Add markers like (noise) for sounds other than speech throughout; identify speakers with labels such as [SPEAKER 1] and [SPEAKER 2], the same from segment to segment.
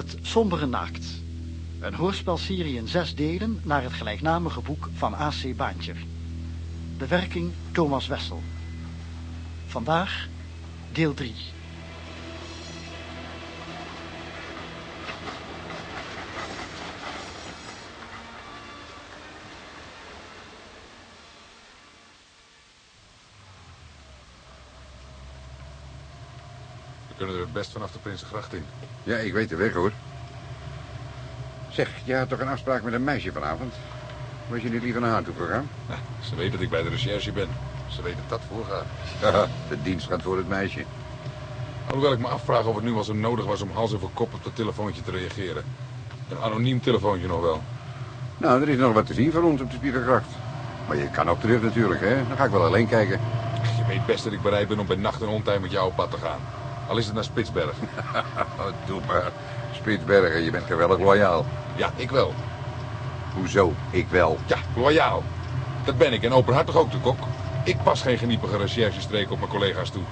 [SPEAKER 1] Het Sombere Naakt. Een hoorspelserie in zes delen naar het gelijknamige boek van A.C. Baantje. Bewerking Thomas Wessel. Vandaag deel 3.
[SPEAKER 2] Kunnen er het best vanaf de Prinsengracht in.
[SPEAKER 3] Ja, ik weet de weg, hoor. Zeg, je had toch een afspraak met een meisje vanavond? Was je niet liever naar haar toe gegaan?
[SPEAKER 2] Ja, ze weet dat ik bij de recherche ben. Ze weet dat dat voorgaat. (laughs)
[SPEAKER 3] De dienst gaat voor het meisje.
[SPEAKER 2] Alhoewel ik me afvraag of het nu wel zo nodig was om hals over kop op dat telefoontje te reageren. Een anoniem telefoontje nog wel.
[SPEAKER 3] Nou, er is nog wat te zien voor ons op de Spiegelgracht. Maar je kan ook terug natuurlijk, hè? Dan ga ik wel alleen kijken.
[SPEAKER 2] Je weet best dat ik bereid ben om bij nacht en ontij met jou op pad te gaan. Al is het naar Spitsberg. (laughs)
[SPEAKER 3] Oh, doe maar. Spitsbergen, je bent geweldig loyaal.
[SPEAKER 2] Ja, ik wel.
[SPEAKER 3] Hoezo? Ik wel.
[SPEAKER 2] Ja, loyaal. Dat ben ik en openhartig ook de kok. Ik pas geen geniepige recherchestreken op mijn collega's toe.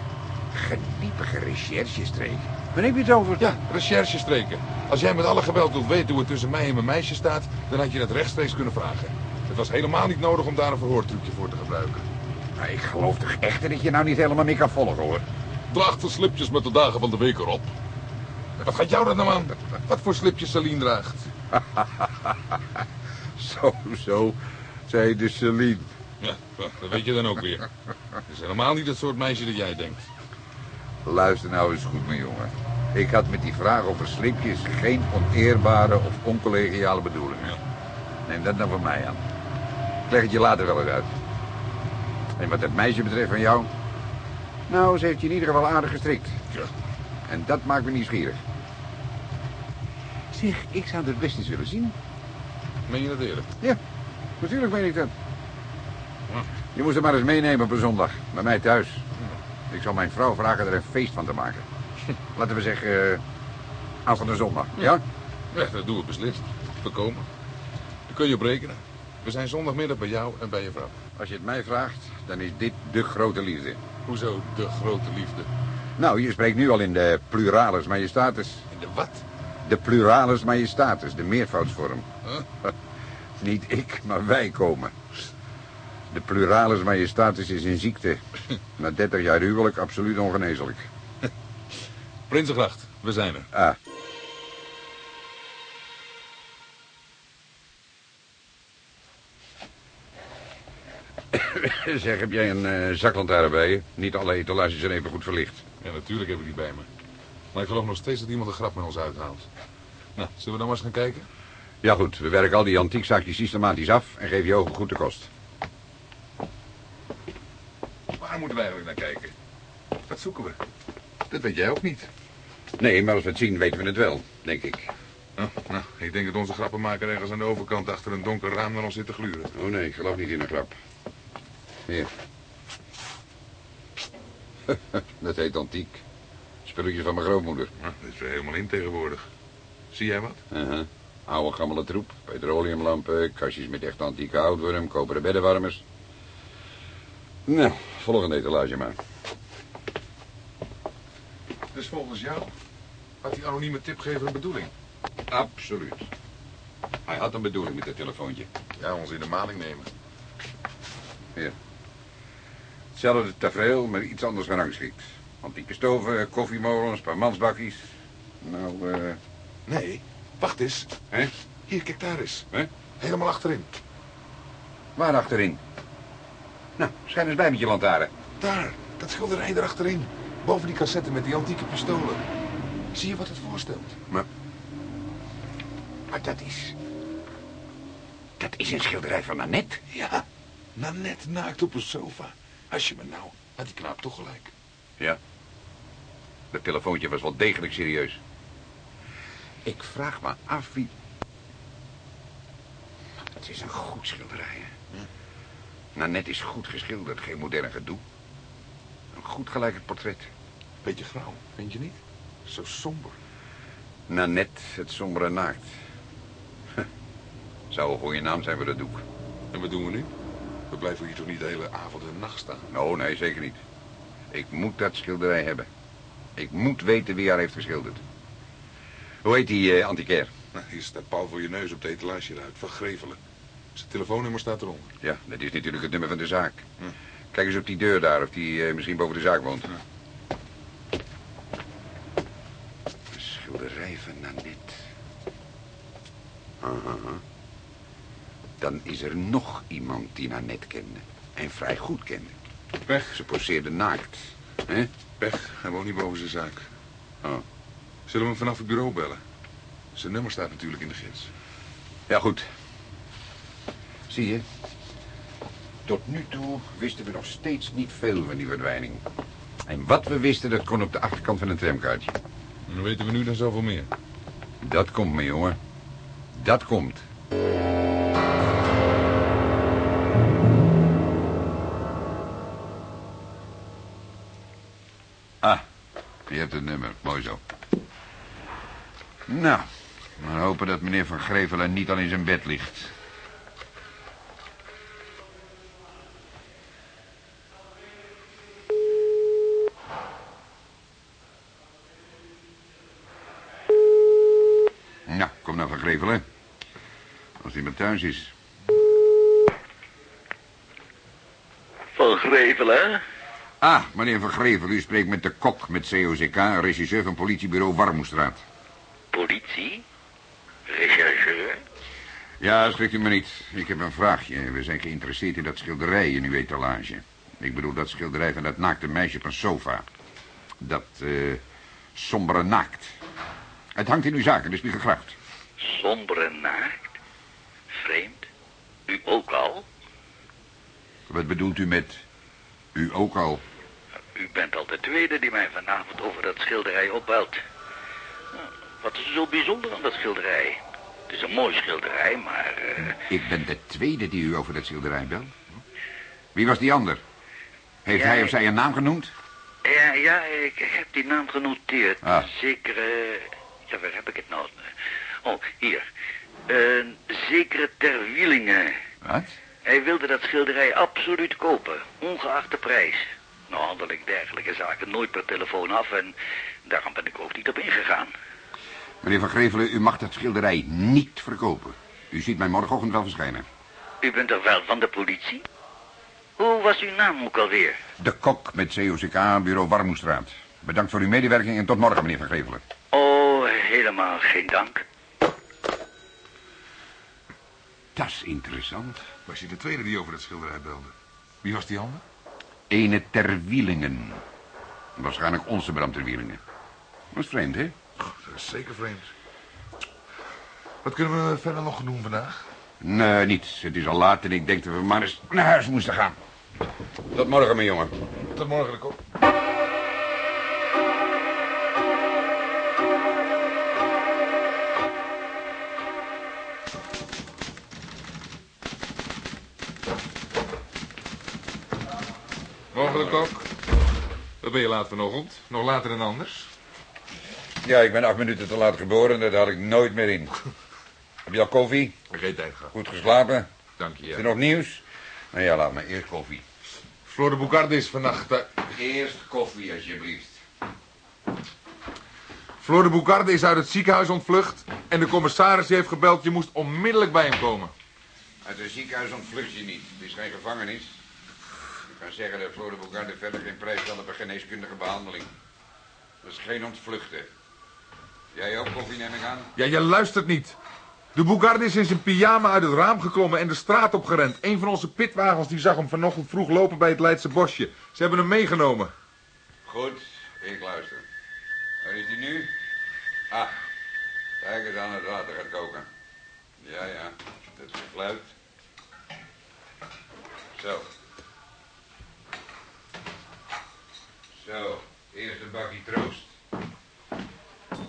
[SPEAKER 3] Geniepige recherchestreek. Waar heb je het over?
[SPEAKER 2] Ja, recherchestreken. Als jij met alle geweld wilt weten hoe het tussen mij en mijn meisje staat... dan had je dat rechtstreeks kunnen vragen. Het was helemaal niet nodig om daar een verhoortrucje voor te gebruiken.
[SPEAKER 3] Maar ik geloof toch echt dat je nou niet helemaal meer kan volgen, hoor.
[SPEAKER 2] Draagt de slipjes met de dagen van de week erop. Wat gaat jou dat nou aan? Wat voor slipjes Celine draagt? (laughs)
[SPEAKER 3] Zo, zo, zei de Celine.
[SPEAKER 2] Ja, dat weet je dan ook weer. Het is helemaal niet het soort meisje dat jij denkt.
[SPEAKER 3] Luister nou eens goed, mijn jongen. Ik had met die vraag over slipjes geen oneerbare of oncollegiale bedoelingen. Neem dat nou van mij aan. Ik leg het je later wel eens uit. En wat het meisje betreft van jou... Nou, ze heeft je in ieder geval aardig gestrikt.
[SPEAKER 2] Ja.
[SPEAKER 3] En dat maakt me nieuwsgierig. Zeg, ik zou het best eens willen zien.
[SPEAKER 2] Meen je dat eerlijk?
[SPEAKER 3] Ja, natuurlijk weet ik dat.
[SPEAKER 2] Ja.
[SPEAKER 3] Je moest hem maar eens meenemen op een zondag. Bij mij thuis. Ik zal mijn vrouw vragen er een feest van te maken. (laughs) Laten we zeggen... Uh, aanstaande zondag. Ja?
[SPEAKER 2] Ja, dat doen we beslist. We komen. Dan kun je op rekenen. We zijn zondagmiddag bij jou en bij je vrouw.
[SPEAKER 3] Als je het mij vraagt, dan is dit de grote liefde.
[SPEAKER 2] Hoezo de grote liefde?
[SPEAKER 3] Nou, je spreekt nu al in de pluralis majestatis.
[SPEAKER 2] In de wat?
[SPEAKER 3] De pluralis majestatis, de meervoudsvorm.
[SPEAKER 2] Huh? (laughs)
[SPEAKER 3] Niet ik, maar wij komen. De pluralis majestatis is een ziekte. (laughs) Na 30 jaar huwelijk absoluut ongeneeslijk.
[SPEAKER 2] Prinsengracht, we zijn er.
[SPEAKER 3] Ah. (coughs) zeg, heb jij een uh, zaklantaarn bij je? Niet alle etalages zijn even goed verlicht.
[SPEAKER 2] Ja, natuurlijk heb ik die bij me. Maar ik geloof nog steeds dat iemand een grap met ons uithaalt. Nou, zullen we dan maar eens gaan kijken?
[SPEAKER 3] Ja goed, we werken al die antiekzaakjes systematisch af en geven je ogen goed de kost.
[SPEAKER 2] Waar moeten wij eigenlijk naar kijken? Wat zoeken we? Dat weet jij ook niet.
[SPEAKER 3] Nee, maar als we het zien weten we het wel, denk ik.
[SPEAKER 2] Nou, nou, ik denk dat onze grappenmaker ergens aan de overkant achter een donker raam naar ons zit te gluren.
[SPEAKER 3] Oh nee, ik geloof niet in een grap. Hier. (laughs) dat heet antiek. Spulletjes van mijn grootmoeder.
[SPEAKER 2] Nou, dat is er helemaal in tegenwoordig. Zie jij wat?
[SPEAKER 3] Uh-huh. Oude gammele troep, petroleumlampen, kastjes met echt antieke houtworm, koperen beddenwarmers. Nou, volgende etalage maar.
[SPEAKER 2] Dus volgens jou had die anonieme tipgever een bedoeling?
[SPEAKER 3] Absoluut. Hij had een bedoeling met het telefoontje.
[SPEAKER 2] Ja, ons in de maling nemen.
[SPEAKER 3] Hier. Hetzelfde tafereel, maar iets anders gerangschikt. Antieke stoven, koffiemolens, paar mansbakjes. Nou, eh...
[SPEAKER 2] Nee, wacht eens.
[SPEAKER 3] Hè?
[SPEAKER 2] Hier, kijk daar eens.
[SPEAKER 3] Hè?
[SPEAKER 2] Helemaal achterin.
[SPEAKER 3] Waar achterin? Nou, schijn eens bij met je lantaarn.
[SPEAKER 2] Daar, dat schilderij erachterin. Boven die cassette met die antieke pistolen. Zie je wat het voorstelt?
[SPEAKER 3] Maar... Maar dat is... Dat is een schilderij van Annette.
[SPEAKER 2] Ja, Nanette naakt op een sofa. Als je me nou, had die knaap toch gelijk.
[SPEAKER 3] Ja. Dat telefoontje was wel degelijk serieus. Ik vraag me af wie... Het is een goed schilderij, hè?
[SPEAKER 2] Ja.
[SPEAKER 3] Nanette is goed geschilderd, geen modern gedoe. Een goed gelijk portret.
[SPEAKER 2] Beetje grauw, vind je niet? Zo somber.
[SPEAKER 3] Nanette, het sombere naakt. Zou een goede naam zijn voor dat doek.
[SPEAKER 2] En wat doen we nu? We blijven hier toch niet de hele avond en nacht staan?
[SPEAKER 3] Oh, nee, zeker niet. Ik moet dat schilderij hebben. Ik moet weten wie haar heeft geschilderd. Hoe heet die uh, antiquair?
[SPEAKER 2] Nou, hier staat Paul voor je neus op de etalage eruit. Van Grevelen. Zijn telefoonnummer staat eronder.
[SPEAKER 3] Ja, dat is natuurlijk het nummer van de zaak. Hm. Kijk eens op die deur daar, of die uh, misschien boven de zaak woont. Ja. Schilderij van Nanette. Aha. Dan is er nog iemand die Nanette kende. En vrij goed kende.
[SPEAKER 2] Pech.
[SPEAKER 3] Ze poseerde naakt. hè?
[SPEAKER 2] Pech, hij woont niet boven zijn zaak.
[SPEAKER 3] Oh.
[SPEAKER 2] Zullen we hem vanaf het bureau bellen? Zijn nummer staat natuurlijk in de gids.
[SPEAKER 3] Ja, goed. Zie je? Tot nu toe wisten we nog steeds niet veel van die verdwijning. En wat we wisten, dat kon op de achterkant van een tramkaartje.
[SPEAKER 2] En dan weten we nu dan zoveel meer.
[SPEAKER 3] Dat komt, mijn jongen. Dat komt. Je hebt het nummer. Mooi zo. Nou, maar hopen dat meneer Van Grevelen niet al in zijn bed ligt. Nou, kom nou Van Grevelen. Als hij maar thuis is.
[SPEAKER 4] Van Grevelen?
[SPEAKER 3] Ah, meneer Van Grevel, u spreekt met de kok met COCK, regisseur van politiebureau Warmoestraat.
[SPEAKER 4] Politie? Rechercheur?
[SPEAKER 3] Ja, schrikt u me niet. Ik heb een vraagje. We zijn geïnteresseerd in dat schilderij in uw etalage. Ik bedoel dat schilderij van dat naakte meisje op een sofa. Dat, eh, sombere naakt. Het hangt in uw zaken, dus Spiegelgracht.
[SPEAKER 4] Sombere naakt? Vreemd. U ook al?
[SPEAKER 3] Wat bedoelt u met u ook al?
[SPEAKER 4] U bent al de tweede die mij vanavond over dat schilderij opbelt. Wat is er zo bijzonder aan dat schilderij? Het is een mooi schilderij, maar... Uh...
[SPEAKER 3] Ik ben de tweede die u over dat schilderij belt. Wie was die ander? Heeft hij of zij een naam genoemd?
[SPEAKER 4] Ja, ja, ik heb die naam genoteerd.
[SPEAKER 3] Ah.
[SPEAKER 4] Zekere... Ja, waar heb ik het nou? Oh, hier. Een zekere Terwielingen.
[SPEAKER 3] Wat?
[SPEAKER 4] Hij wilde dat schilderij absoluut kopen, ongeacht de prijs. Nou handel ik dergelijke zaken nooit per telefoon af en daarom ben ik ook niet op ingegaan.
[SPEAKER 3] Meneer Van Grevelen, u mag dat schilderij niet verkopen. U ziet mij morgenochtend wel verschijnen.
[SPEAKER 4] U bent er wel van de politie? Hoe was uw naam ook alweer?
[SPEAKER 3] De kok met COCK, bureau Warmoestraat. Bedankt voor uw medewerking en tot morgen, meneer Van Grevelen.
[SPEAKER 4] Oh, helemaal geen dank.
[SPEAKER 3] Dat is interessant.
[SPEAKER 2] Was je de tweede die over dat schilderij belde? Wie was die ander?
[SPEAKER 3] Ene Terwielingen. Waarschijnlijk onze Bram Terwielingen. Dat is vreemd, hè?
[SPEAKER 2] Dat is zeker vreemd. Wat kunnen we verder nog doen vandaag?
[SPEAKER 3] Nee, niets. Het is al laat en ik denk dat we maar eens naar huis moesten gaan. Tot morgen, mijn jongen.
[SPEAKER 2] Tot morgen, de kop. Wat ben je laat vanochtend? Nog later dan anders?
[SPEAKER 3] Ja, ik ben acht minuten te laat geboren en daar had ik nooit meer in. (laughs) Heb je al koffie?
[SPEAKER 2] Geen tijd gehad.
[SPEAKER 3] Goed geslapen?
[SPEAKER 2] Dank je.
[SPEAKER 3] Is er
[SPEAKER 2] Ja.
[SPEAKER 3] nog nieuws? Nou ja, laat me eerst koffie.
[SPEAKER 2] Floor de Boucarde is vannacht... eh,
[SPEAKER 3] Eerst koffie, alsjeblieft.
[SPEAKER 2] Floor de Boucarde is uit het ziekenhuis ontvlucht... en de commissaris die heeft gebeld... je moest onmiddellijk bij hem komen.
[SPEAKER 3] Uit het ziekenhuis ontvlucht je niet. Het is geen gevangenis. Ik kan zeggen dat Flore Bogarde verder geen prijs op een geneeskundige behandeling. Dat is geen ontvluchten. Jij ook koffie, neem ik aan?
[SPEAKER 2] Ja, je luistert niet. De Boucarde is in zijn pyjama uit het raam geklommen en de straat opgerend. Een van onze pitwagens die zag hem vanochtend vroeg lopen bij het Leidse bosje. Ze hebben hem meegenomen.
[SPEAKER 3] Goed, ik luister. Waar is die nu? Ah, kijk eens aan het water gaat koken. Ja, ja, dat is fluit. Zo. Zo, eerst een bakje troost.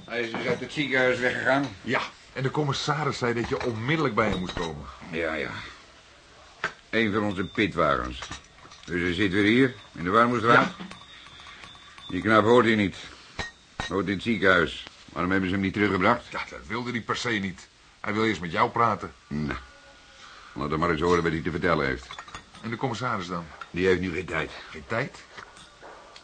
[SPEAKER 3] Hij is dus uit het ziekenhuis weggegaan.
[SPEAKER 2] Ja, en de commissaris zei dat je onmiddellijk bij hem moest komen.
[SPEAKER 3] Ja, ja. Een van onze pitwagens. Dus hij zit weer hier, in de Warmoestraat. Die knap hoort hier niet. Hoort in het ziekenhuis. Waarom hebben ze hem niet teruggebracht?
[SPEAKER 2] Ja, dat wilde hij per se niet. Hij wil eerst met jou praten.
[SPEAKER 3] Nou, laat hem maar eens horen wat hij te vertellen heeft.
[SPEAKER 2] En de commissaris dan?
[SPEAKER 3] Die heeft nu geen tijd.
[SPEAKER 2] Geen tijd?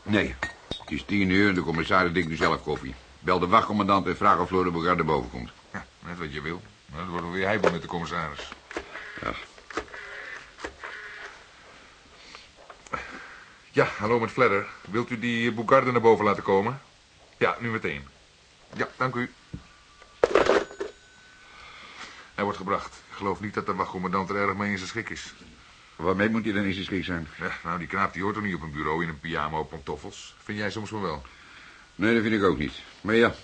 [SPEAKER 3] Nee, het is tien uur en de commissaris drinkt nu zelf koffie. Bel de wachtcommandant en vraag of Flore Bogarde boven komt.
[SPEAKER 2] Ja, net wat je wil. Dat wordt weer heibel met de commissaris.
[SPEAKER 3] Ja.
[SPEAKER 2] Ja, hallo met Fledder. Wilt u die Boegarde naar boven laten komen? Ja, nu meteen. Ja, dank u. Hij wordt gebracht. Ik geloof niet dat de wachtcommandant er erg mee in zijn schik is.
[SPEAKER 3] Waarmee moet hij dan in zijn schik zijn?
[SPEAKER 2] Ja, nou, die knaap die hoort toch niet op een bureau in een pyjama op pantoffels? Vind jij soms van wel?
[SPEAKER 3] Nee, dat vind ik ook niet. Maar ja,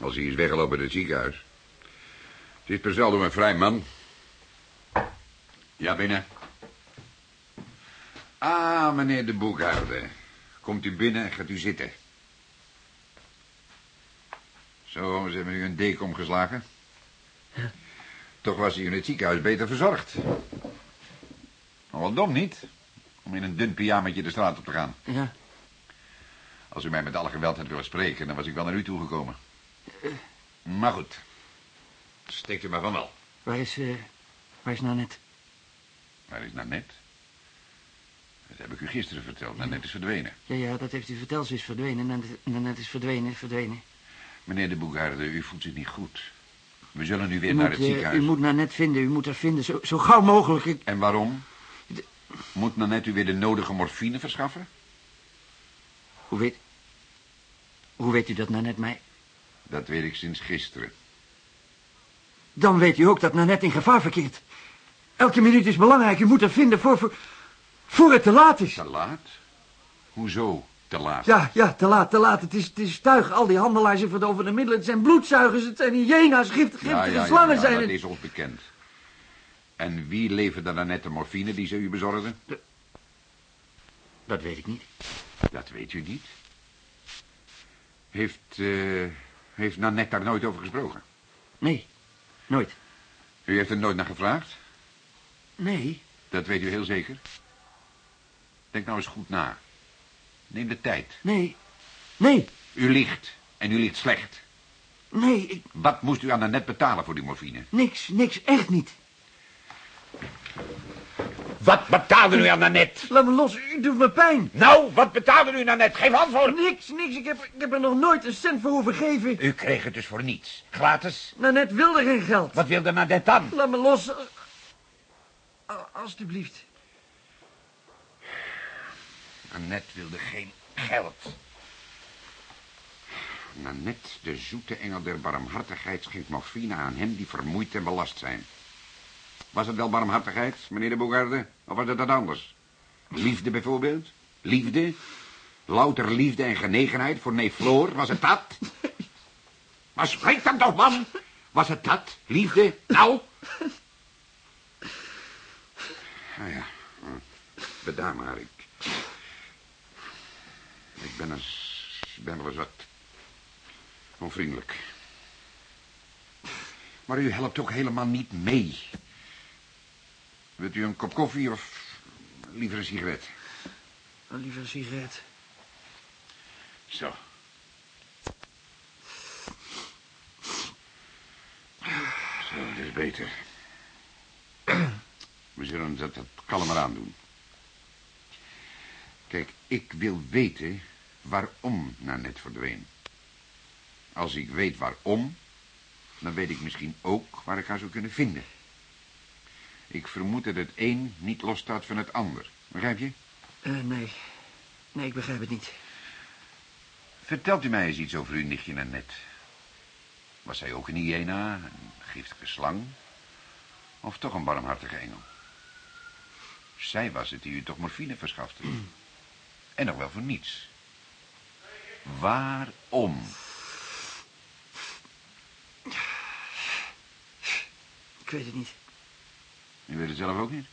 [SPEAKER 3] als hij is weggelopen uit het ziekenhuis. Het is per saldo een vrij man. Ja, binnen. Ah, meneer de boekhouder. Komt u binnen en gaat u zitten. Zo, ze hebben u een deken omgeslagen. Toch was hij in het ziekenhuis beter verzorgd. Maar wel dom niet, om in een dun pyjamaatje de straat op te gaan.
[SPEAKER 5] Ja,
[SPEAKER 3] Als u mij met alle geweld had willen spreken, dan was ik wel naar u toegekomen. Maar goed. Steekt u maar van wel.
[SPEAKER 5] waar is, eh, waar is Nanette?
[SPEAKER 3] Waar is Nanette? Dat heb ik u gisteren verteld. Nanette is verdwenen.
[SPEAKER 5] Ja, ja, dat heeft u verteld. Ze is verdwenen. Nanette, Nanette is verdwenen, verdwenen.
[SPEAKER 3] Meneer de Boegaarde, u voelt zich niet goed. We zullen nu weer
[SPEAKER 5] U
[SPEAKER 3] naar
[SPEAKER 5] moet,
[SPEAKER 3] het
[SPEAKER 5] eh,
[SPEAKER 3] ziekenhuis.
[SPEAKER 5] u moet Nanette vinden. U moet haar vinden. Zo, zo gauw mogelijk. Ik...
[SPEAKER 3] En waarom? Moet Nanette u weer de nodige morfine verschaffen?
[SPEAKER 5] Hoe weet... Hoe weet u dat Nanette mij...
[SPEAKER 3] Dat weet ik sinds gisteren.
[SPEAKER 5] Dan weet u ook dat Nanette in gevaar verkeert. Elke minuut is belangrijk. U moet haar vinden voor, voor, voor het te laat is.
[SPEAKER 3] Te laat? Hoezo te laat?
[SPEAKER 5] Ja, ja, te laat, te laat. Het is, het is tuig. Al die handelaars in verdovende middelen. Het zijn bloedzuigers. Het zijn hyena's. Giftige,
[SPEAKER 3] Ja,
[SPEAKER 5] giftige
[SPEAKER 3] ja, ja,
[SPEAKER 5] slangen
[SPEAKER 3] ja,
[SPEAKER 5] zijn
[SPEAKER 3] dat
[SPEAKER 5] het.
[SPEAKER 3] is ons bekend. En wie leverde Nanette de morfine die ze u bezorgden?
[SPEAKER 5] Dat weet ik niet.
[SPEAKER 3] Dat weet u niet. Heeft, eh, heeft Nanette daar nooit over gesproken?
[SPEAKER 5] Nee, nooit.
[SPEAKER 3] U heeft er nooit naar gevraagd?
[SPEAKER 5] Nee,
[SPEAKER 3] Dat weet u heel zeker? Denk nou eens goed na. Neem de tijd.
[SPEAKER 5] nee, nee,
[SPEAKER 3] U liegt. En u liegt slecht.
[SPEAKER 5] nee, ik,
[SPEAKER 3] Wat moest u aan Nanette betalen voor die morfine?
[SPEAKER 5] niks, niks, echt niet.
[SPEAKER 3] Wat betaalde u aan Nanette?
[SPEAKER 5] Laat me los, u doet me pijn.
[SPEAKER 3] Nou, wat betaalde u Nanette? Geef antwoord.
[SPEAKER 5] Niks, niks, ik heb, ik heb er nog nooit een cent voor hoeven geven.
[SPEAKER 3] U kreeg het dus voor niets. Gratis.
[SPEAKER 5] Nanette wilde geen geld.
[SPEAKER 3] Wat wilde Nanette dan?
[SPEAKER 5] Laat me los. Alsjeblieft.
[SPEAKER 3] Nanette wilde geen geld. Nanette, de zoete engel der barmhartigheid, schenkt morfine aan hem die vermoeid en belast zijn. Was het wel barmhartigheid, meneer de Boegarde? Of was het wat anders? Liefde bijvoorbeeld? Liefde? Louter liefde en genegenheid voor neef Floor? Was het dat? Maar spreek dan toch, man! Was het dat? Liefde? Nou? Nou ja, bedaar maar. Ik, ik ben, eens, ben wel eens wat onvriendelijk. Maar u helpt ook helemaal niet mee. Wilt u een kop koffie of liever een sigaret?
[SPEAKER 5] Liever een sigaret.
[SPEAKER 3] Zo. Zo, dat is beter. We zullen dat, dat kalmer aan doen. Kijk, ik wil weten waarom Nanette verdween. Als ik weet waarom, dan weet ik misschien ook waar ik haar zou kunnen vinden. Ik vermoed dat het een niet losstaat van het ander. Begrijp je?
[SPEAKER 5] Eh, nee. Nee, ik begrijp het niet.
[SPEAKER 3] Vertelt u mij eens iets over uw nichtje Nanette. Was zij ook een hyena, een giftige slang? Of toch een barmhartige engel? Zij was het die u toch morfine verschafte. (clears throat) En nog wel voor niets. Waarom?
[SPEAKER 5] Ik weet het niet.
[SPEAKER 3] U weet het zelf ook niet?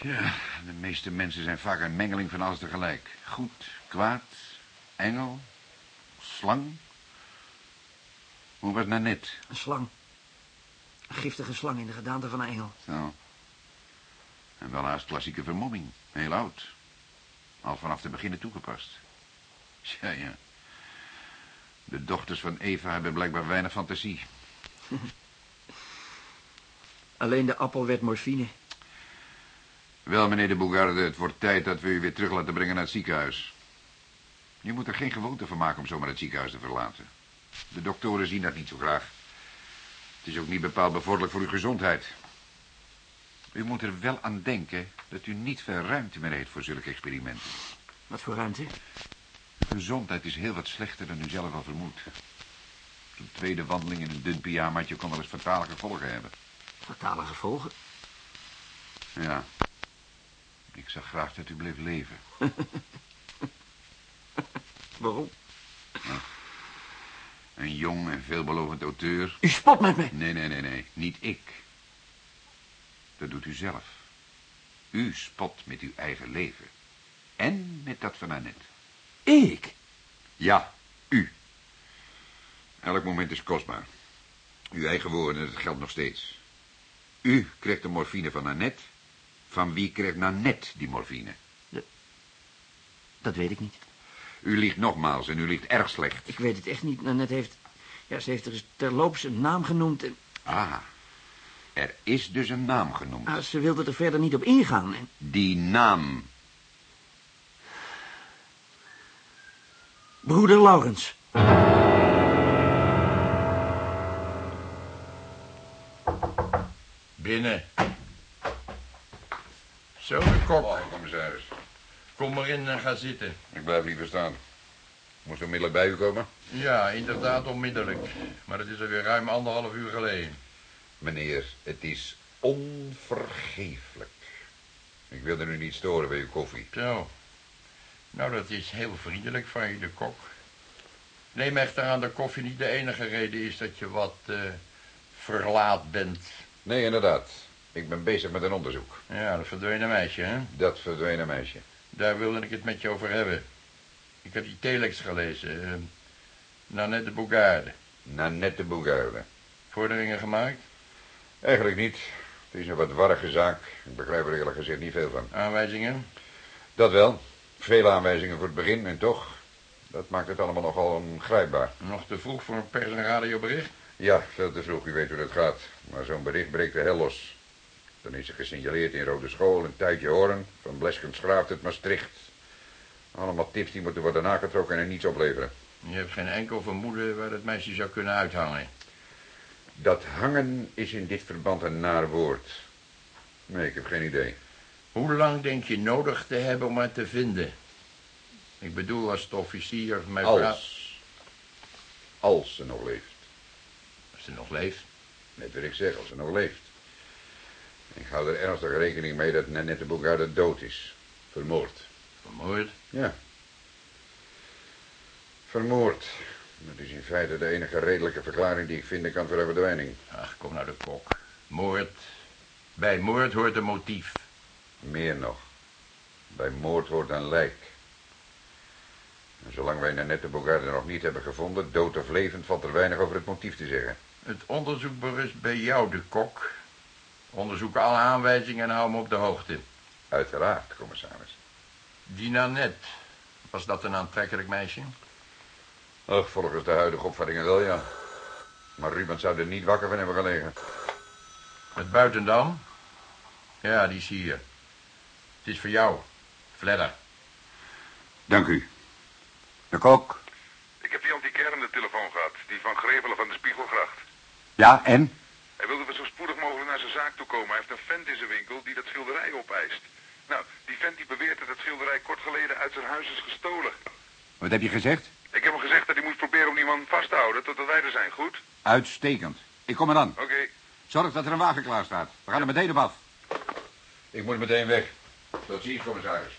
[SPEAKER 3] Ja, de meeste mensen zijn vaak een mengeling van alles tegelijk. Goed, kwaad, engel, slang. Hoe was Nanette?
[SPEAKER 5] Een slang. Een giftige slang in de gedaante van een engel.
[SPEAKER 3] Zo. En wel haast klassieke vermomming. Heel oud. Al vanaf de beginnen toegepast. Ja, ja. De dochters van Eva hebben blijkbaar weinig fantasie. (laughs)
[SPEAKER 5] Alleen de appel werd morfine.
[SPEAKER 3] Wel, meneer de Boegarde, het wordt tijd dat we u weer terug laten brengen naar het ziekenhuis. Je moet er geen gewoonte van maken om zomaar het ziekenhuis te verlaten. De doktoren zien dat niet zo graag. Het is ook niet bepaald bevorderlijk voor uw gezondheid. U moet er wel aan denken dat u niet veel ruimte meer heeft voor zulke experimenten.
[SPEAKER 5] Wat voor ruimte?
[SPEAKER 3] Gezondheid is heel wat slechter dan u zelf al vermoedt. Zo'n tweede wandeling in een dun pyjamaatje kon wel eens fatale gevolgen hebben.
[SPEAKER 5] Fatale gevolgen.
[SPEAKER 3] Ja. Ik zag graag dat u bleef leven. (laughs)
[SPEAKER 5] Waarom?
[SPEAKER 3] Een jong en veelbelovend auteur.
[SPEAKER 5] U spot met me.
[SPEAKER 3] Nee, nee, nee, nee. Niet ik. Dat doet u zelf. U spot met uw eigen leven. En met dat van Annette.
[SPEAKER 5] Ik?
[SPEAKER 3] Ja, u. Elk moment is kostbaar. Uw eigen woorden, dat geldt nog steeds. U krijgt de morfine van Annette. Van wie krijgt Nanette die morfine?
[SPEAKER 5] Dat weet ik niet.
[SPEAKER 3] U liegt nogmaals en u liegt erg slecht.
[SPEAKER 5] Ik weet het echt niet. Nanette heeft... Ja, ze heeft er eens terloops een naam genoemd. En,
[SPEAKER 3] Ah, er is dus een naam genoemd.
[SPEAKER 5] ah, ze wilde er verder niet op ingaan. En,
[SPEAKER 3] Die naam.
[SPEAKER 5] broeder Laurens.
[SPEAKER 6] Binnen. Zo, de kok.
[SPEAKER 3] Oh, commissaris.
[SPEAKER 6] Kom maar in en ga zitten.
[SPEAKER 3] Ik blijf liever staan. Moest onmiddellijk bij u komen?
[SPEAKER 6] Ja, inderdaad onmiddellijk. Maar het is alweer ruim anderhalf uur geleden.
[SPEAKER 3] Meneer, het is onvergeeflijk. Ik wilde u niet storen bij uw koffie.
[SPEAKER 6] Zo. Nou, dat is heel vriendelijk van je, de kok. Neem echter aan dat koffie niet de enige reden is dat je wat eh, verlaat bent.
[SPEAKER 3] Nee, inderdaad. Ik ben bezig met een onderzoek.
[SPEAKER 6] Ja, dat verdwenen meisje, hè?
[SPEAKER 3] Dat verdwenen meisje.
[SPEAKER 6] Daar wilde ik het met je over hebben. Ik heb die telex gelezen. Uh, Nanette de Bougarde.
[SPEAKER 3] Nanette Bougarde.
[SPEAKER 6] Vorderingen gemaakt?
[SPEAKER 3] Eigenlijk niet. Het is een wat warrige zaak. Ik begrijp er eerlijk gezegd niet veel van.
[SPEAKER 6] Aanwijzingen?
[SPEAKER 3] Dat wel. Veel aanwijzingen voor het begin en toch. Dat maakt het allemaal nogal ongrijpbaar.
[SPEAKER 6] Nog te vroeg voor een pers- en radiobericht?
[SPEAKER 3] Ja, veel te vroeg. U weet hoe dat gaat. Maar zo'n bericht breekt de hel los. Dan is er gesignaleerd in Rode School, een tijdje horen. Van Bleskens Graaf tot Maastricht. Allemaal tips die moeten worden nagetrokken en niets opleveren.
[SPEAKER 6] Je hebt geen enkel vermoeden waar het meisje zou kunnen uithangen.
[SPEAKER 3] Dat hangen is in dit verband een naar woord. Nee, ik heb geen idee.
[SPEAKER 6] Hoe lang denk je nodig te hebben om haar te vinden? Ik bedoel, als de officier mij vraagt...
[SPEAKER 3] Als. Als ze nog leeft.
[SPEAKER 6] Als ze nog leeft.
[SPEAKER 3] Net wat ik zeg, als ze nog leeft. Ik hou er ernstig rekening mee dat Nanette Bogarde dood is. Vermoord.
[SPEAKER 6] Vermoord?
[SPEAKER 3] Ja. Vermoord. Dat is in feite de enige redelijke verklaring die ik vinden kan voor haar verdwijning.
[SPEAKER 6] Ach, kom nou de kok. Moord. Bij moord hoort een motief.
[SPEAKER 3] Meer nog. Bij moord hoort een lijk. En zolang wij Nanette Bogarde nog niet hebben gevonden, dood of levend, valt er weinig over het motief te zeggen.
[SPEAKER 6] Het onderzoek berust bij jou, de kok. Onderzoek alle aanwijzingen en hou me op de hoogte.
[SPEAKER 3] Uiteraard, commissaris.
[SPEAKER 6] Die Nanette, was dat een aantrekkelijk meisje?
[SPEAKER 3] Och, volgens de huidige opvattingen wel, ja. Maar Ruben zou er niet wakker van hebben gelegen.
[SPEAKER 6] Het buitendam? Ja, die is hier. Het is voor jou. Fledder.
[SPEAKER 3] Dank u. De kok.
[SPEAKER 2] Ik heb die antiquaire aan de telefoon gehad. Die van Grevelen van de Spiegelgracht.
[SPEAKER 3] Ja, en?
[SPEAKER 2] Hij wilde weer zo spoedig mogelijk naar zijn zaak toe komen. Hij heeft een vent in zijn winkel die dat schilderij opeist. Nou, die vent die beweert dat het schilderij kort geleden uit zijn huis is gestolen.
[SPEAKER 3] Wat heb je gezegd?
[SPEAKER 2] Ik heb hem gezegd dat hij moet proberen om die man vast te houden totdat wij er zijn, goed?
[SPEAKER 3] Uitstekend. Ik kom eraan.
[SPEAKER 2] Oké.
[SPEAKER 3] Zorg dat er een wagen klaar staat. We gaan er meteen op af. Ik moet meteen weg. Tot ziens, commissaris.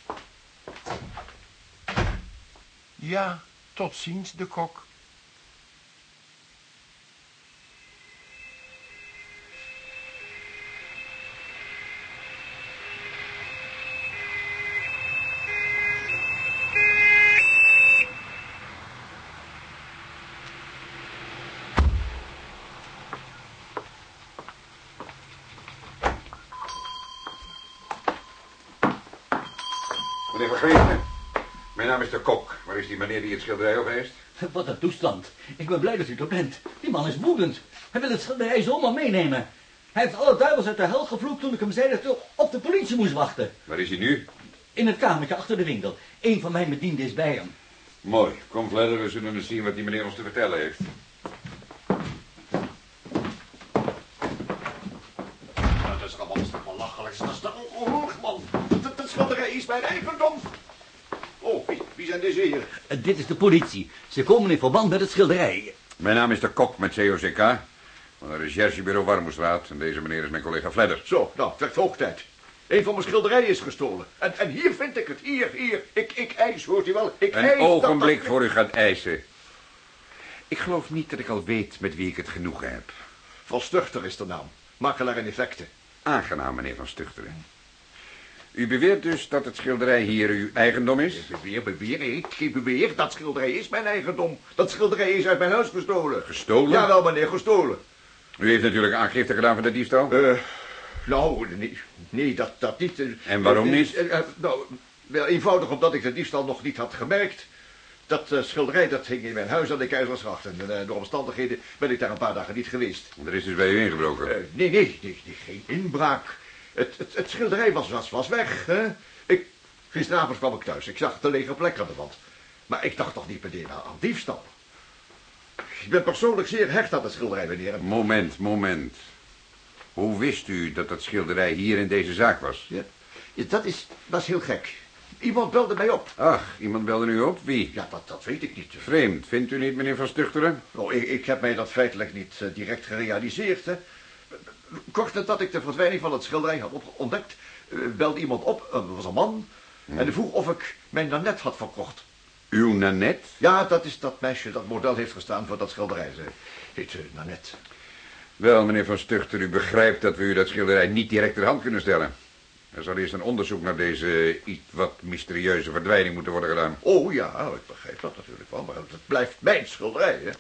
[SPEAKER 6] Ja, tot ziens, de kok.
[SPEAKER 3] Meneer Vergeten, de Kok. Waar is die meneer die het schilderij opeist? (laughs)
[SPEAKER 7] Wat een toestand. Ik ben blij dat u er bent. Die man is woedend. Hij wil het schilderij zomaar meenemen. Hij heeft alle duivels uit de hel gevloekt toen ik hem zei dat hij op de politie moest wachten.
[SPEAKER 3] Waar is hij nu?
[SPEAKER 7] In het kamertje achter de winkel. Een van mijn bedienden is bij hem.
[SPEAKER 3] Mooi. Kom verder, we zullen eens zien wat die meneer ons te vertellen heeft.
[SPEAKER 8] Dat is stuk belachelijk. Dat is ongehoord, man. Dat, dat schilderij is mijn eigendom. Wie, wie zijn deze heren?
[SPEAKER 7] Eh, Dit is de politie. Ze komen in verband met het schilderij.
[SPEAKER 3] Mijn naam is de Kok met COCK. Van het recherchebureau Warmoestraat. En deze meneer is mijn collega Fledder.
[SPEAKER 8] Zo, nou, het werd hoog tijd. Een van mijn schilderijen is gestolen. En, en hier vind ik het. Hier, hier. Ik, ik eis, hoort u wel. Ik eis
[SPEAKER 3] Een
[SPEAKER 8] dat-
[SPEAKER 3] ogenblik
[SPEAKER 8] dat-
[SPEAKER 3] voor u gaat eisen. Ik geloof niet dat ik al weet met wie ik het genoegen heb.
[SPEAKER 8] Van Stuchter is de naam. Makelaar in effecten.
[SPEAKER 3] Aangenaam, meneer Van Stuchteren. U beweert dus dat het schilderij hier uw eigendom is?
[SPEAKER 8] Ik beweer, beweer, ik, ik beweer. Dat schilderij is mijn eigendom. Dat schilderij is uit mijn huis gestolen.
[SPEAKER 3] Gestolen?
[SPEAKER 8] Jawel, meneer, gestolen.
[SPEAKER 3] U heeft natuurlijk aangifte gedaan van de diefstal?
[SPEAKER 8] Eh, nou, nee, nee dat, dat niet. eh,
[SPEAKER 3] En waarom
[SPEAKER 8] eh,
[SPEAKER 3] niet?
[SPEAKER 8] nou, wel eenvoudig omdat ik de diefstal nog niet had gemerkt. Dat schilderij dat hing in mijn huis aan de Keizersgracht. En door omstandigheden ben ik daar een paar dagen niet geweest.
[SPEAKER 3] Er is dus bij u ingebroken.
[SPEAKER 8] Nee, nee, nee, nee, geen inbraak. Het, het, het schilderij was, was, was weg. Hè? Ik, gisteravond kwam ik thuis. Ik zag de lege plek aan de wand. Maar ik dacht toch niet meteen aan, aan diefstal. Ik ben persoonlijk zeer hecht aan het schilderij, meneer. En-
[SPEAKER 3] Moment, moment. Hoe wist u dat dat schilderij hier in deze zaak was?
[SPEAKER 8] Ja, ja, dat, is, dat is heel gek. Iemand belde mij op.
[SPEAKER 3] Ach, iemand belde nu op? Wie?
[SPEAKER 8] Ja, dat, dat weet ik niet.
[SPEAKER 3] Vreemd, vindt u niet, meneer Van Stuchteren?
[SPEAKER 8] Oh, ik, ik heb mij dat feitelijk niet eh, direct gerealiseerd. Hè. Kort nadat ik de verdwijning van het schilderij had ontdekt, eh, belde iemand op, eh, dat was een man, en vroeg of ik mijn Nanette had verkocht.
[SPEAKER 3] Uw Nanette?
[SPEAKER 8] Ja, dat is dat meisje dat model heeft gestaan voor dat schilderij. Ze heet uh, Nanette.
[SPEAKER 3] Wel, meneer Van Stuchter, u begrijpt dat we u dat schilderij niet direct ter hand kunnen stellen. Er zal eerst een onderzoek naar deze iets wat mysterieuze verdwijning moeten worden gedaan.
[SPEAKER 8] Oh ja, ik begrijp dat natuurlijk wel, maar het blijft mijn schilderij, hè.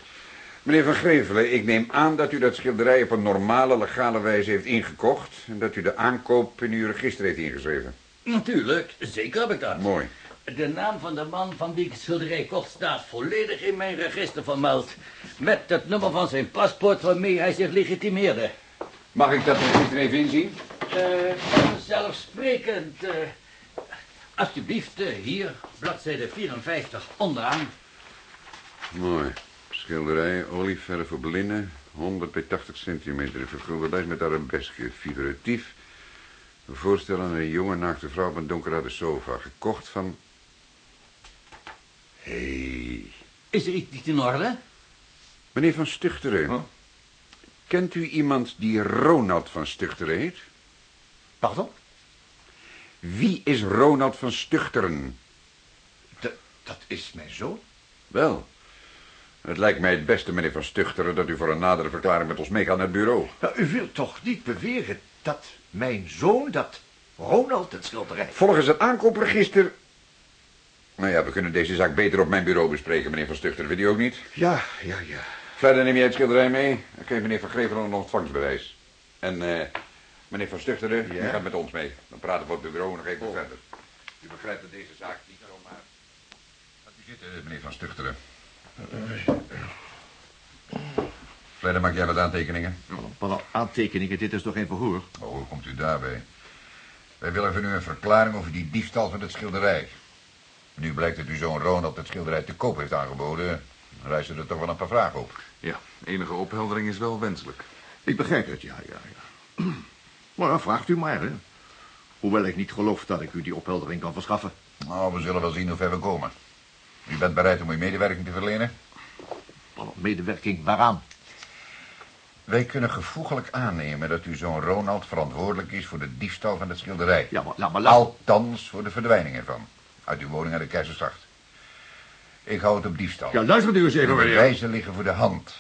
[SPEAKER 3] Meneer Van Grevelen, ik neem aan dat u dat schilderij op een normale, legale wijze heeft ingekocht... en dat u de aankoop in uw register heeft ingeschreven.
[SPEAKER 7] Natuurlijk, zeker heb ik dat.
[SPEAKER 3] Mooi.
[SPEAKER 7] De naam van de man van wie ik het schilderij kocht staat volledig in mijn register vermeld. Met het nummer van zijn paspoort waarmee hij zich legitimeerde.
[SPEAKER 3] Mag ik dat register even inzien?
[SPEAKER 7] Eh, vanzelfsprekend. eh, alsjeblieft, eh, hier, bladzijde 54, onderaan.
[SPEAKER 3] Mooi. Schilderij, olieverf op linnen, 100 bij 80 centimeter. Een vergulde lijst met arabesque, figuratief. Een voorstel aan een jonge naakte vrouw op een donkerrade sofa. Gekocht van... Hé, hey.
[SPEAKER 7] Is er iets niet in orde?
[SPEAKER 3] meneer Van Stuchteren.
[SPEAKER 8] Huh?
[SPEAKER 3] Kent u iemand die Ronald van Stuchteren heet?
[SPEAKER 8] Pardon?
[SPEAKER 3] Wie is Ronald van Stuchteren?
[SPEAKER 8] Dat is mijn zoon?
[SPEAKER 3] Wel, het lijkt mij het beste, meneer Van Stuchteren... dat u voor een nadere verklaring met ons meegaat naar het bureau.
[SPEAKER 8] Nou, u wilt toch niet beweren dat mijn zoon, dat Ronald, het schilderij...
[SPEAKER 3] Volgens het aankoopregister... Nou ja, we kunnen deze zaak beter op mijn bureau bespreken, meneer Van Stuchter. Vindt u ook niet?
[SPEAKER 8] Ja, ja, ja.
[SPEAKER 3] Verder neem jij het schilderij mee. Dan geeft meneer Van Grevelen een ontvangstbewijs. En eh, meneer Van Stuchteren,
[SPEAKER 8] Ja?
[SPEAKER 3] u gaat met ons mee. Dan praten we op het bureau nog even verder. U begrijpt dat deze zaak niet zomaar... Laat u zitten, meneer Van Stuchteren. Verder maak jij wat aantekeningen?
[SPEAKER 8] Wat aantekeningen, dit is toch geen verhoor?
[SPEAKER 3] Oh, hoe komt u daarbij? Wij willen van u een verklaring over die diefstal van het schilderij. Nu blijkt dat u zo'n Ronald het schilderij te koop heeft aangeboden. Dan rijzen er toch wel een paar vragen op.
[SPEAKER 2] Ja, enige opheldering is wel wenselijk.
[SPEAKER 8] Ik begrijp het, ja, ja, ja. (clears throat) Maar dan vraagt u maar, hè. Hoewel ik niet geloof dat ik u die opheldering kan verschaffen.
[SPEAKER 3] Nou, we zullen wel zien hoe ver we komen. U bent bereid om uw medewerking te verlenen?
[SPEAKER 8] Medewerking waaraan?
[SPEAKER 3] Wij kunnen gevoeglijk aannemen dat u zo'n Ronald verantwoordelijk is voor de diefstal van het schilderij.
[SPEAKER 8] Ja, maar, nou, maar laat...
[SPEAKER 3] Althans voor de verdwijning ervan. Uit uw woning aan de Keizersgracht. Ik hou het op diefstal.
[SPEAKER 8] Ja, luister u eens
[SPEAKER 3] De
[SPEAKER 8] even, meneer.
[SPEAKER 3] bewijzen liggen voor de hand.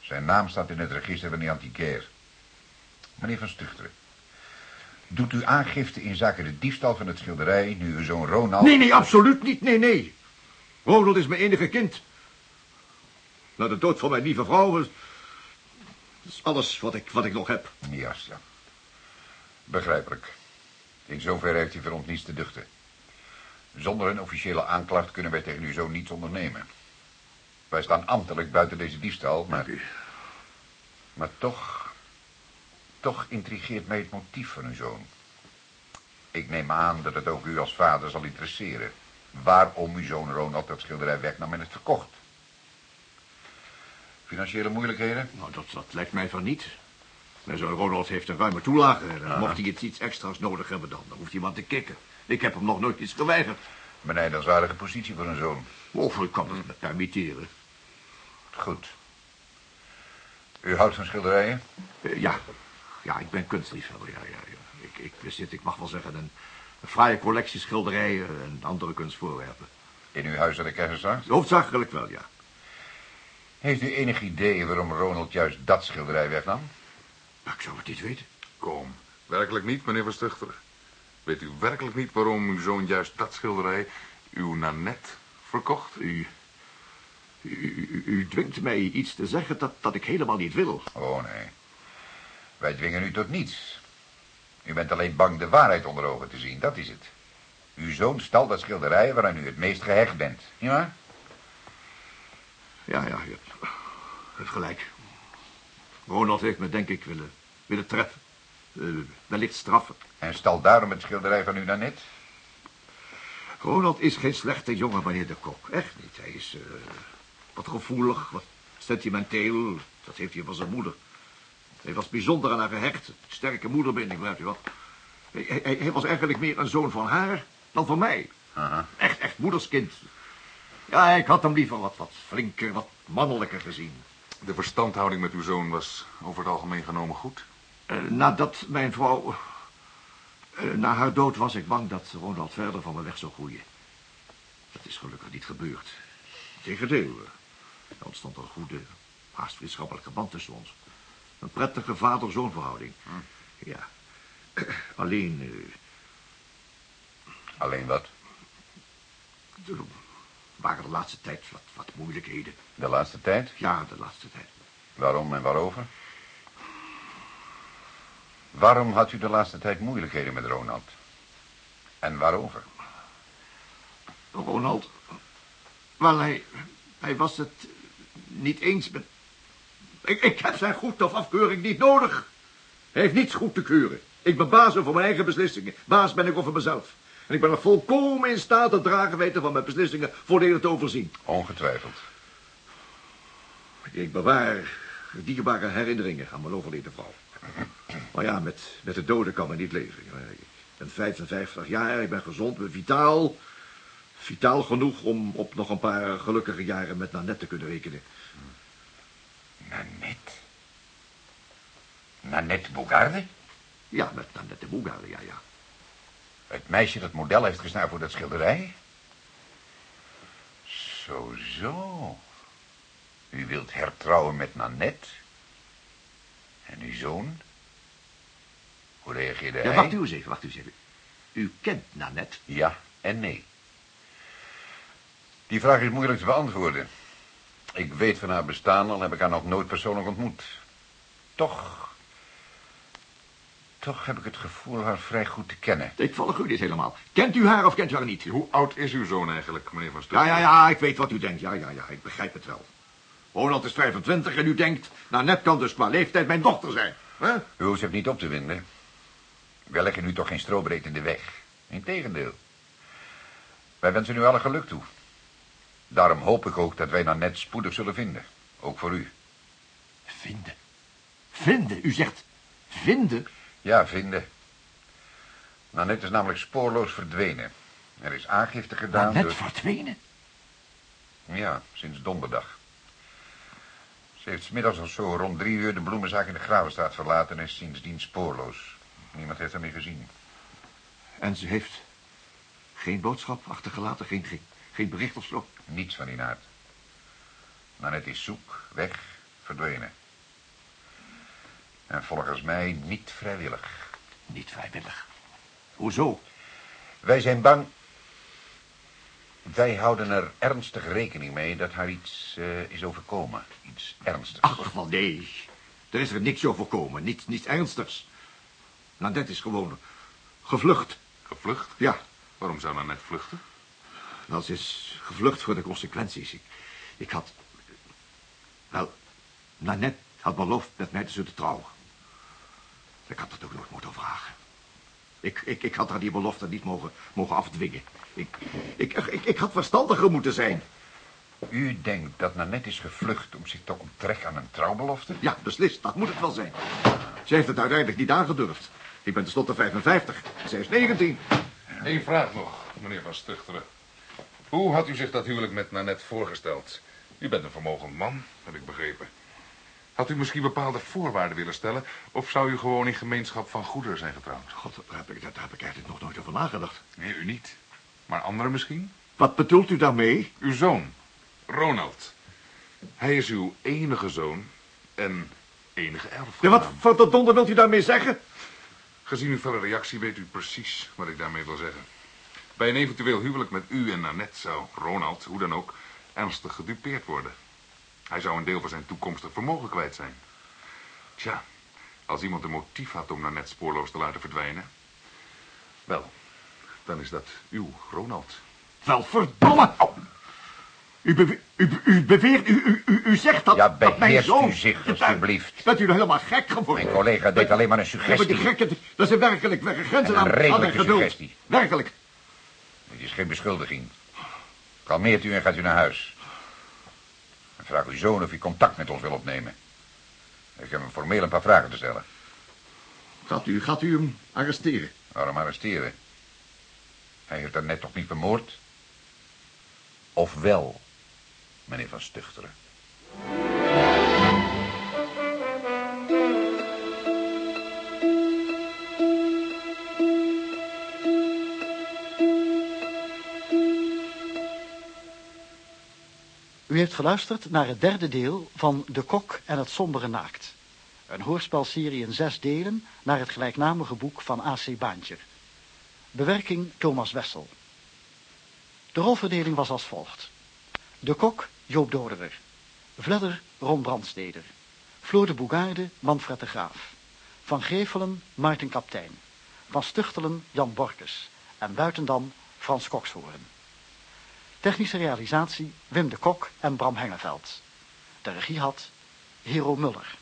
[SPEAKER 3] Zijn naam staat in het register van de antiquaire. Meneer Van Stuchteren. Doet u aangifte in zaken de diefstal van het schilderij... nu uw zoon Ronald...
[SPEAKER 8] Nee, nee, absoluut niet, nee, nee. Ronald is mijn enige kind. Na de dood van mijn lieve vrouw... is, is alles wat ik, wat ik nog heb.
[SPEAKER 3] Ja, ja. Begrijpelijk. In zoverre heeft u voor ons niets te duchten. Zonder een officiële aanklacht kunnen wij tegen uw zoon niets ondernemen. Wij staan ambtelijk buiten deze diefstal, maar... Maar toch... Toch intrigeert mij het motief van uw zoon. Ik neem aan dat het ook u als vader zal interesseren. Waarom uw zoon Ronald dat schilderij wegnam en het verkocht. Financiële moeilijkheden?
[SPEAKER 8] Nou, dat, dat lijkt mij van niet. Mijn zoon Ronald heeft een ruime toelage. Mocht hij iets, iets extra's nodig hebben, dan, dan hoeft hij maar te kikken. Ik heb hem nog nooit iets geweigerd.
[SPEAKER 3] Benijdenswaardige positie voor een zoon.
[SPEAKER 8] Of ik kan het me permitteren.
[SPEAKER 3] Goed. U houdt van schilderijen?
[SPEAKER 8] Eh, ja. ja, ik ben kunstliefhebber. Ja, ja, ja. Ik, ik bezit, ik mag wel zeggen, een, een fraaie collectie schilderijen en andere kunstvoorwerpen.
[SPEAKER 3] In uw huis had ik ergens zag?
[SPEAKER 8] Hoofdzakelijk wel, ja.
[SPEAKER 3] Heeft u enig idee waarom Ronald juist dat schilderij wegnam?
[SPEAKER 8] Maar ik zou het niet weten.
[SPEAKER 2] Kom, werkelijk niet, meneer Verstuchter. Weet u werkelijk niet waarom uw zoon juist dat schilderij, uw Nanette, verkocht?
[SPEAKER 8] U, u, u, u dwingt mij iets te zeggen dat, dat ik helemaal niet wil.
[SPEAKER 3] Oh, nee. Wij dwingen u tot niets. U bent alleen bang de waarheid onder ogen te zien, dat is het. Uw zoon stal dat schilderij waaraan u het meest gehecht bent, nietwaar?
[SPEAKER 8] Ja, ja, je hebt, gelijk. Ronald heeft me, denk ik, willen, willen treffen. Eh, wellicht straffen.
[SPEAKER 3] En stal daarom het schilderij van u dan net?
[SPEAKER 8] Ronald is geen slechte jongen, meneer de Kok. Echt niet. Hij is eh, wat gevoelig, wat sentimenteel. Dat heeft hij van zijn moeder. Hij was bijzonder aan haar gehecht. Sterke moederbinding, begrijpt u wat? Hij, hij, hij was eigenlijk meer een zoon van haar dan van mij.
[SPEAKER 3] Aha.
[SPEAKER 8] Echt, echt moederskind. Ja, ik had hem liever wat, wat flinker, wat mannelijker gezien.
[SPEAKER 2] De verstandhouding met uw zoon was over het algemeen genomen goed.
[SPEAKER 8] Eh, nadat mijn vrouw... eh, na haar dood was ik bang dat Ronald verder van me weg zou groeien. Dat is gelukkig niet gebeurd. Tegendeel, eh, er ontstond een goede, haast vriendschappelijke band tussen ons. Een prettige vader-zoonverhouding. Ja. (clears throat) Alleen, eh,
[SPEAKER 3] Alleen wat?
[SPEAKER 8] er waren de laatste tijd wat, wat moeilijkheden.
[SPEAKER 3] De laatste tijd?
[SPEAKER 8] Ja, de laatste tijd.
[SPEAKER 3] Waarom en waarover? Waarom had u de laatste tijd moeilijkheden met Ronald? En waarover?
[SPEAKER 8] Ronald, wel, hij, hij was het niet eens met... Ik, ik heb zijn goed of afkeuring niet nodig. Hij heeft niets goed te keuren. Ik ben baas over mijn eigen beslissingen. Baas ben ik over mezelf. En ik ben er volkomen in staat het dragen weten van mijn beslissingen voordelig te overzien.
[SPEAKER 3] Ongetwijfeld.
[SPEAKER 8] Ik bewaar dierbare herinneringen aan mijn overleden vrouw. Maar ja, met, met de doden kan men niet leven. Ik ben 55 jaar, ik ben gezond, ben vitaal. Vitaal genoeg om op nog een paar gelukkige jaren met Nanette te kunnen rekenen.
[SPEAKER 3] Nanette? Nanette Bogarde?
[SPEAKER 8] Ja, met Nanette Boegarde, ja, ja.
[SPEAKER 3] Het meisje dat model heeft gestaan voor dat schilderij? Zo, zo. U wilt hertrouwen met Nanette? En uw zoon? Hoe reageerde
[SPEAKER 8] Ja,
[SPEAKER 3] hij?
[SPEAKER 8] wacht u eens even, wacht u eens even. U kent Nanette.
[SPEAKER 3] Ja en nee. Die vraag is moeilijk te beantwoorden. Ik weet van haar bestaan, al heb ik haar nog nooit persoonlijk ontmoet. Toch... Toch heb ik het gevoel haar vrij goed te kennen.
[SPEAKER 8] Ik volg u dit helemaal. Kent u haar of kent u haar niet?
[SPEAKER 2] Hoe oud is uw zoon eigenlijk, meneer Van
[SPEAKER 8] Ja,
[SPEAKER 2] Stukken?
[SPEAKER 8] ja, ja, ik weet wat u denkt. Ja, ja, ja, ik begrijp het wel. Ronald is 25 en u denkt... Nanette kan dus qua leeftijd mijn dochter zijn. hè?
[SPEAKER 3] U hoeft zich niet op te winden. Wij leggen u toch geen strobreed in de weg. Integendeel. Wij wensen u alle geluk toe. Daarom hoop ik ook dat wij net spoedig zullen vinden. Ook voor u.
[SPEAKER 8] Vinden. Vinden? U zegt vinden?
[SPEAKER 3] Ja, vinden. Nanette is namelijk spoorloos verdwenen. Er is aangifte gedaan
[SPEAKER 8] Nanette
[SPEAKER 3] door...
[SPEAKER 8] verdwenen?
[SPEAKER 3] Ja, sinds donderdag. Ze heeft 's middags of zo rond drie uur de bloemenzaak in de Gravenstraat verlaten... en is sindsdien spoorloos. Niemand heeft haar meer gezien.
[SPEAKER 8] En ze heeft geen boodschap achtergelaten, geen, geen, geen bericht of zo?
[SPEAKER 3] Niets van die aard. Nanette is zoek, weg, verdwenen. En volgens mij niet vrijwillig.
[SPEAKER 8] Niet vrijwillig. Hoezo?
[SPEAKER 3] Wij zijn bang... Wij houden er ernstig rekening mee dat haar iets eh, is overkomen. Iets ernstigs.
[SPEAKER 8] Ach, wel nee. Er is er niks overkomen, niets, niets ernstigs. Nanette is gewoon gevlucht.
[SPEAKER 2] Gevlucht?
[SPEAKER 8] Ja,
[SPEAKER 2] Waarom zou Nanette vluchten?
[SPEAKER 8] Wel, ze is gevlucht voor de consequenties. Ik, ik had... Wel, Nanette had beloofd met mij te zullen trouwen. Ik had dat ook nooit moeten vragen. Ik, ik, ik had haar die belofte niet mogen, mogen afdwingen. Ik, ik, ik, ik had verstandiger moeten zijn.
[SPEAKER 3] U denkt dat Nanette is gevlucht om zich te onttrekken aan een trouwbelofte?
[SPEAKER 8] Ja, beslist, dat moet het wel zijn. Ze heeft het uiteindelijk niet aangedurfd. Ik ben tenslotte 55. Zij is 19.
[SPEAKER 2] Eén vraag nog, meneer Van Stuchteren. Hoe had u zich dat huwelijk met Nanette voorgesteld? U bent een vermogend man, heb ik begrepen. Had u misschien bepaalde voorwaarden willen stellen... of zou u gewoon in gemeenschap van goederen zijn getrouwd?
[SPEAKER 8] God, daar heb, ik, daar heb ik eigenlijk nog nooit over nagedacht.
[SPEAKER 2] Nee, u niet. Maar anderen misschien?
[SPEAKER 8] Wat bedoelt u daarmee?
[SPEAKER 2] Uw zoon, Ronald. Hij is uw enige zoon en enige erfgenaam.
[SPEAKER 8] Ja, wat van de donder wilt u daarmee zeggen?
[SPEAKER 2] Gezien uw felle reactie weet u precies wat ik daarmee wil zeggen. Bij een eventueel huwelijk met u en Nanette zou Ronald, hoe dan ook, ernstig gedupeerd worden. Hij zou een deel van zijn toekomstig vermogen kwijt zijn. Tja, als iemand een motief had om Nanette spoorloos te laten verdwijnen... Wel, dan is dat uw Ronald.
[SPEAKER 8] Wel, verdomme! U, bewe- u, u beweert, u, u, u, u zegt dat,
[SPEAKER 3] Ja,
[SPEAKER 8] dat mijn zoon... (laughs)
[SPEAKER 3] u zich, alstublieft.
[SPEAKER 8] Bent u nou helemaal gek geworden?
[SPEAKER 3] Mijn collega deed alleen maar een
[SPEAKER 8] Ja, maar
[SPEAKER 3] suggestie.
[SPEAKER 8] die gekke, dat is werkelijk grenzen
[SPEAKER 3] En een
[SPEAKER 8] aan, aan
[SPEAKER 3] redelijke
[SPEAKER 8] mijn geduld.
[SPEAKER 3] suggestie.
[SPEAKER 8] Werkelijk.
[SPEAKER 3] Het is geen beschuldiging. Kalmeert u en gaat u naar huis. En vraag uw zoon of hij contact met ons wil opnemen. Ik heb hem formeel een paar vragen te stellen.
[SPEAKER 8] Gaat u, gaat u hem arresteren?
[SPEAKER 3] Waarom arresteren? Hij heeft haar net toch niet vermoord? Of wel, meneer Van Stuchteren?
[SPEAKER 1] U heeft geluisterd naar het derde deel van De Kok en het Sombere Naakt. Een hoorspelserie in zes delen naar het gelijknamige boek van A.C. Baantjer. Bewerking Thomas Wessel. De rolverdeling was als volgt. De Kok Joop Doderer. Vledder Ron Brandsteder. Floor de Boegaarde Manfred de Graaf. Van Grevelen Maarten Kaptein. Van Stuchtelen Jan Borkes. En Buitendam Frans Kokshoorn. Technische realisatie Wim de Kok en Bram Hengeveld. De regie had Hero Muller.